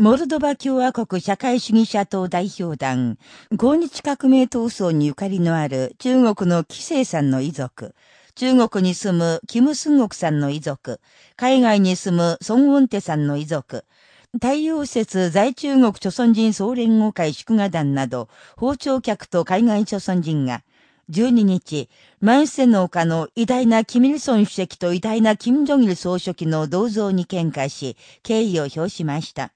モルドバ共和国社会主義者党代表団、抗日革命闘争にゆかりのある中国の紀生さんの遺族、中国に住むキム・スンゴクさんの遺族、海外に住むソン・ウォンテさんの遺族、太陽節在中国著村人総連合会祝賀団など、包丁客と海外著村人が、12日、万世の丘の偉大なキミルソン主席と偉大なキム・ジョギル総書記の銅像に喧嘩し、敬意を表しました。